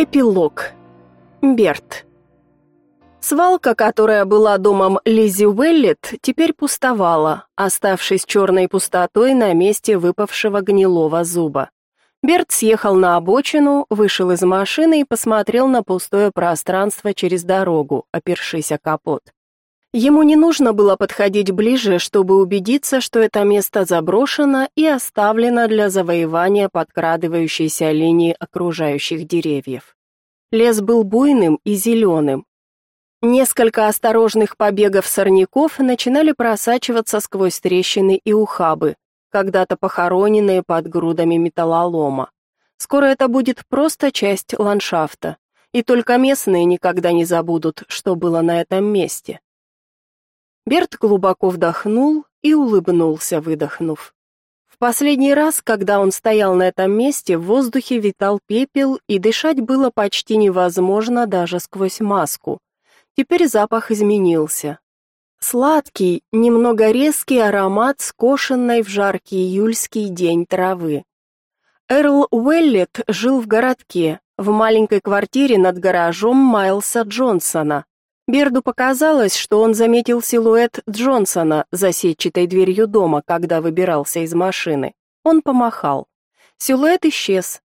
Эпилог. Берт. Свалка, которая была домом Лизи Уэллет, теперь пустовала, оставшись черной пустотой на месте выпавшего гнилого зуба. Берт съехал на обочину, вышел из машины и посмотрел на пустое пространство через дорогу, опершись о капот. Ему не нужно было подходить ближе, чтобы убедиться, что это место заброшено и оставлено для завоевания подкрадывающейся линии окружающих деревьев. Лес был буйным и зеленым. Несколько осторожных побегов сорняков начинали просачиваться сквозь трещины и ухабы, когда-то похороненные под грудами металлолома. Скоро это будет просто часть ландшафта, и только местные никогда не забудут, что было на этом месте. Берт глубоко вдохнул и улыбнулся, выдохнув. В последний раз, когда он стоял на этом месте, в воздухе витал пепел, и дышать было почти невозможно даже сквозь маску. Теперь запах изменился. Сладкий, немного резкий аромат скошенной в жаркий июльский день травы. Эрл Уэллет жил в городке, в маленькой квартире над гаражом Майлса Джонсона, Берду показалось, что он заметил силуэт Джонсона за сетчатой дверью дома, когда выбирался из машины. Он помахал. Силуэт исчез.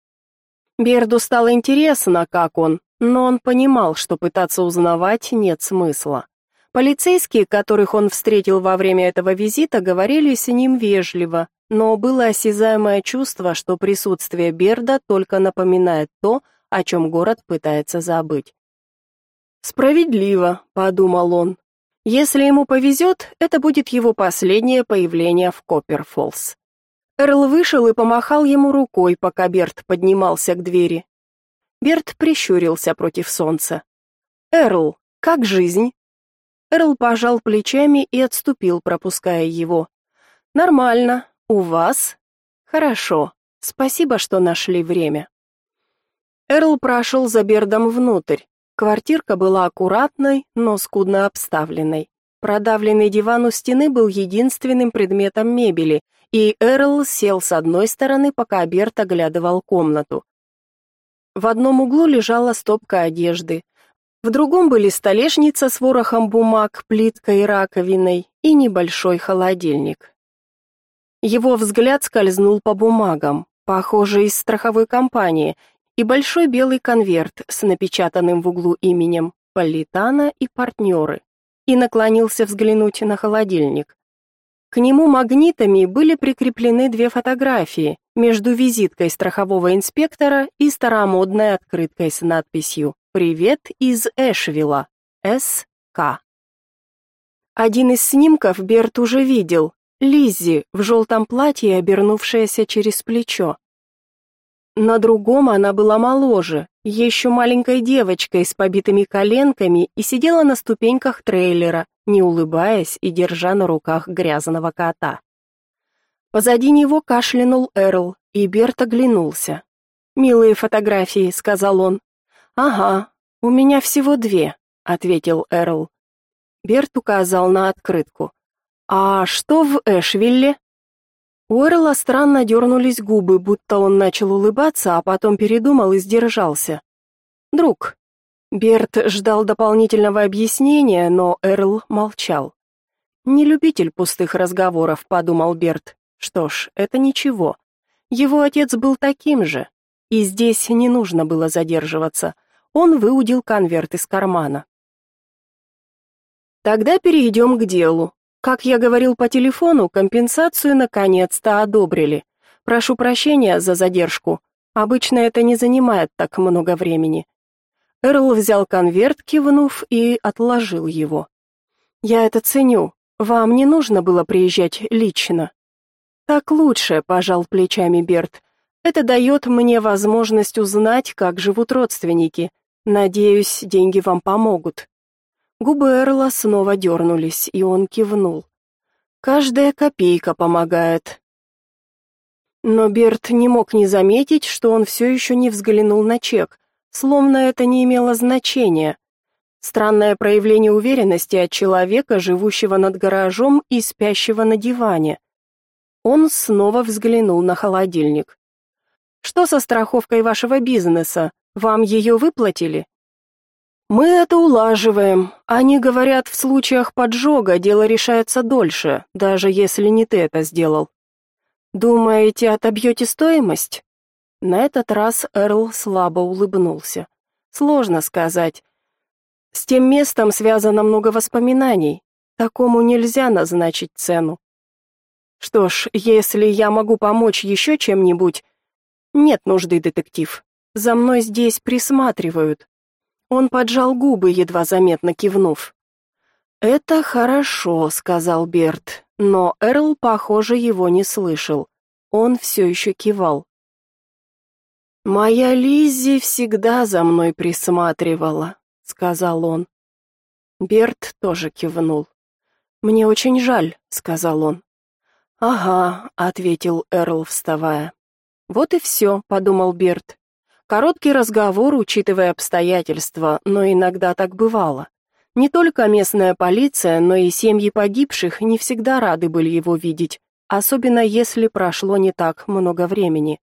Берду стало интересно, как он, но он понимал, что пытаться узнавать нет смысла. Полицейские, которых он встретил во время этого визита, говорили с ним вежливо, но было осязаемое чувство, что присутствие Берда только напоминает то, о чем город пытается забыть. Справедливо, подумал он. Если ему повезет, это будет его последнее появление в Копперфоллс. Эрл вышел и помахал ему рукой, пока Берт поднимался к двери. Берт прищурился против солнца. «Эрл, как жизнь?» Эрл пожал плечами и отступил, пропуская его. «Нормально. У вас?» «Хорошо. Спасибо, что нашли время». Эрл прошел за Бердом внутрь. Квартирка была аккуратной, но скудно обставленной. Продавленный диван у стены был единственным предметом мебели, и Эрл сел с одной стороны, пока Берт оглядывал комнату. В одном углу лежала стопка одежды, в другом были столешница с ворохом бумаг, плиткой и раковиной и небольшой холодильник. Его взгляд скользнул по бумагам, похоже, из страховой компании, и большой белый конверт с напечатанным в углу именем Политана и партнеры, и наклонился взглянуть на холодильник. К нему магнитами были прикреплены две фотографии между визиткой страхового инспектора и старомодной открыткой с надписью «Привет из Эшвилла. С.К.». Один из снимков Берт уже видел. Лиззи в желтом платье, обернувшаяся через плечо. На другом она была моложе, еще маленькой девочкой с побитыми коленками и сидела на ступеньках трейлера, не улыбаясь и держа на руках грязного кота. Позади него кашлянул Эрл, и Берт оглянулся. «Милые фотографии», — сказал он. «Ага, у меня всего две», — ответил Эрл. Берт указал на открытку. «А что в Эшвилле?» У Эрла странно дернулись губы, будто он начал улыбаться, а потом передумал и сдержался. «Друг». Берт ждал дополнительного объяснения, но Эрл молчал. «Не любитель пустых разговоров», — подумал Берт. «Что ж, это ничего. Его отец был таким же, и здесь не нужно было задерживаться. Он выудил конверт из кармана. Тогда перейдем к делу. Как я говорил по телефону, компенсацию наконец-то одобрили. Прошу прощения за задержку. Обычно это не занимает так много времени. Эрл взял конверт, кивнув, и отложил его. Я это ценю. Вам не нужно было приезжать лично. Так лучше, пожал плечами Берт. Это дает мне возможность узнать, как живут родственники. Надеюсь, деньги вам помогут. Губы Эрла снова дернулись, и он кивнул. Каждая копейка помогает. Но Берт не мог не заметить, что он все еще не взглянул на чек, словно это не имело значения. Странное проявление уверенности от человека, живущего над гаражом и спящего на диване. Он снова взглянул на холодильник. Что со страховкой вашего бизнеса? Вам ее выплатили?» «Мы это улаживаем. Они говорят, в случаях поджога дело решается дольше, даже если не ты это сделал. Думаете, отобьете стоимость?» На этот раз Эрл слабо улыбнулся. «Сложно сказать. С тем местом связано много воспоминаний. Такому нельзя назначить цену. Что ж, если я могу помочь еще чем-нибудь... Нет нужды, детектив. За мной здесь присматривают. Он поджал губы, едва заметно кивнув. «Это хорошо», — сказал Берт, но Эрл, похоже, его не слышал. Он все еще кивал. «Моя Лиззи всегда за мной присматривала», — сказал он. Берт тоже кивнул. «Мне очень жаль», — сказал он. «Ага», — ответил Эрл, вставая. «Вот и все», — подумал Берт. Короткий разговор, учитывая обстоятельства, но иногда так бывало. Не только местная полиция, но и семьи погибших не всегда рады были его видеть, особенно если прошло не так много времени.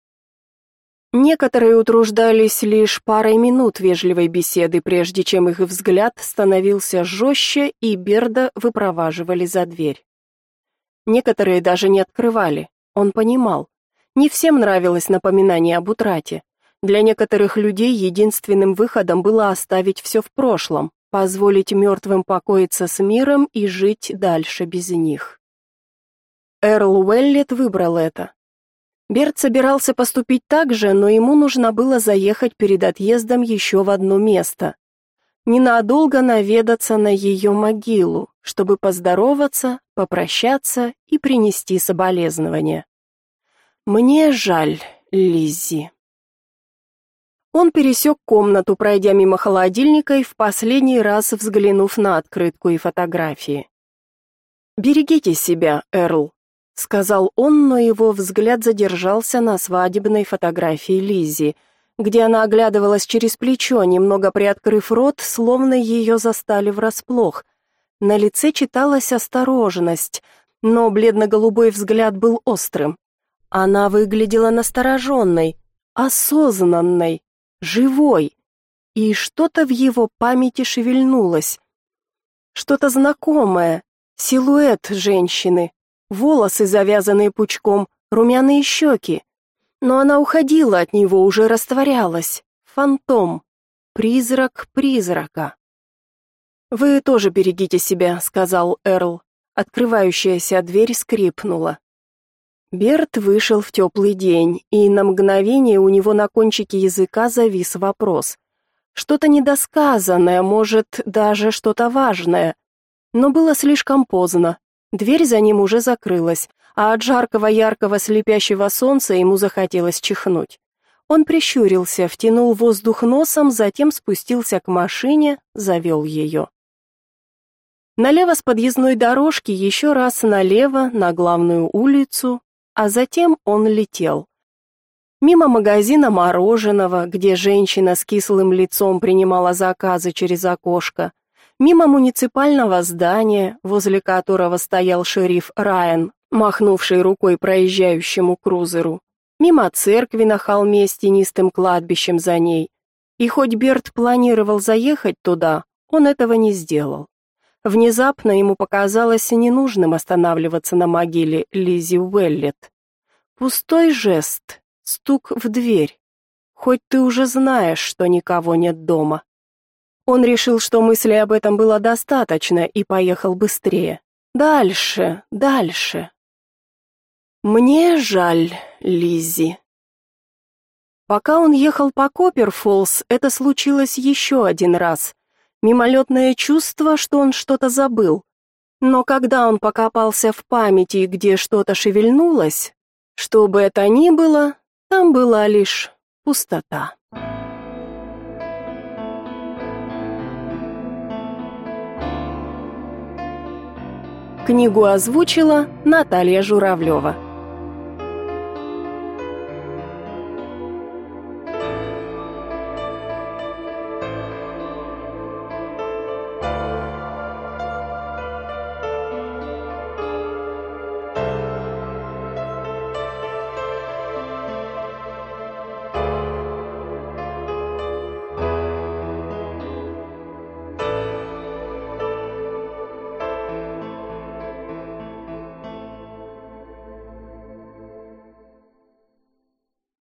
Некоторые утруждались лишь парой минут вежливой беседы, прежде чем их взгляд становился жестче, и Берда выпроваживали за дверь. Некоторые даже не открывали. Он понимал. Не всем нравилось напоминание об утрате. Для некоторых людей единственным выходом было оставить все в прошлом, позволить мертвым покоиться с миром и жить дальше без них. Эрл Уэллет выбрал это. Берт собирался поступить так же, но ему нужно было заехать перед отъездом еще в одно место. Ненадолго наведаться на ее могилу, чтобы поздороваться, попрощаться и принести соболезнования. «Мне жаль, Лиззи». Он пересек комнату, пройдя мимо холодильника и в последний раз взглянув на открытку и фотографии. «Берегите себя, Эрл», — сказал он, но его взгляд задержался на свадебной фотографии Лиззи, где она оглядывалась через плечо, немного приоткрыв рот, словно ее застали врасплох — на лице читалась осторожность, но бледно-голубой взгляд был острым. Она выглядела настороженной, осознанной, живой, и что-то в его памяти шевельнулось. Что-то знакомое, силуэт женщины, волосы, завязанные пучком, румяные щеки. Но она уходила от него, уже растворялась. Фантом, призрак призрака. «Вы тоже берегите себя», — сказал Эрл. Открывающаяся дверь скрипнула. Берт вышел в теплый день, и на мгновение у него на кончике языка завис вопрос. Что-то недосказанное, может, даже что-то важное. Но было слишком поздно. Дверь за ним уже закрылась, а от жаркого яркого слепящего солнца ему захотелось чихнуть. Он прищурился, втянул воздух носом, затем спустился к машине, завел ее. Налево с подъездной дорожки, еще раз налево на главную улицу, а затем он летел. Мимо магазина мороженого, где женщина с кислым лицом принимала заказы через окошко, мимо муниципального здания, возле которого стоял шериф Райан, махнувший рукой проезжающему крузеру, мимо церкви на холме с тенистым кладбищем за ней. И хоть Берт планировал заехать туда, он этого не сделал. Внезапно ему показалось ненужным останавливаться на могиле Лизи Уэллет. Пустой жест, стук в дверь. Хоть ты уже знаешь, что никого нет дома. Он решил, что мысли об этом было достаточно и поехал быстрее. Дальше, дальше. Мне жаль, Лизи. Пока он ехал по Копперфоллс, это случилось еще один раз мимолетное чувство, что он что-то забыл. Но когда он покопался в памяти, где что-то шевельнулось, что бы это ни было, там была лишь пустота. Книгу озвучила Наталья Журавлева.